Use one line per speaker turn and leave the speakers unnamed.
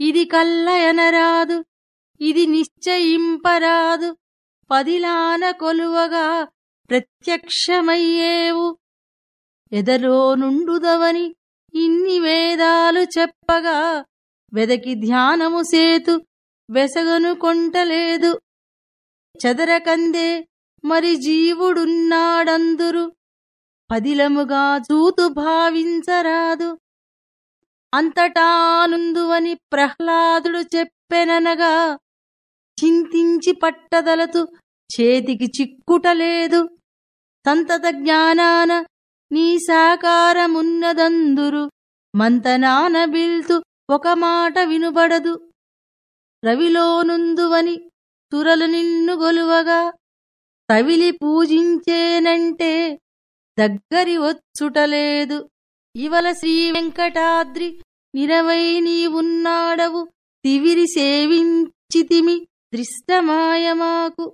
ఇది కల్లయనరాదు ఇది నిశ్చయింపరాదు పదిలాన కొలువగా ప్రత్యక్షమయ్యేవు. ఎదలో నుండుదవని ఇన్ని వేదాలు చెప్పగా వెదకి ధ్యానము సేతు వెసగను కొంటలేదు. చదరకందే మరి జీవుడున్నాడందురు పదిలముగా చూతు భావించరాదు. అంతటానుందువని ప్రహ్లాదుడు చెప్పెననగా చింతించి పట్టదలతు చేతికి చిక్కుటలేదు. సంతత జ్ఞానాన నీ సాకారమున్నదందురు మంతనాన బిల్తు ఒక మాట వినుబడదు. రవిలోనుందువని తురలు నిన్ను గొలువగా తవిలి పూజించేనంటే దగ్గరి వచ్చుటలేదు. ఇవల శ్రీ వెంకటాద్రి నిరవై నీవున్నాడవు తివిరి సేవించితిమి దృష్టమాయమాకు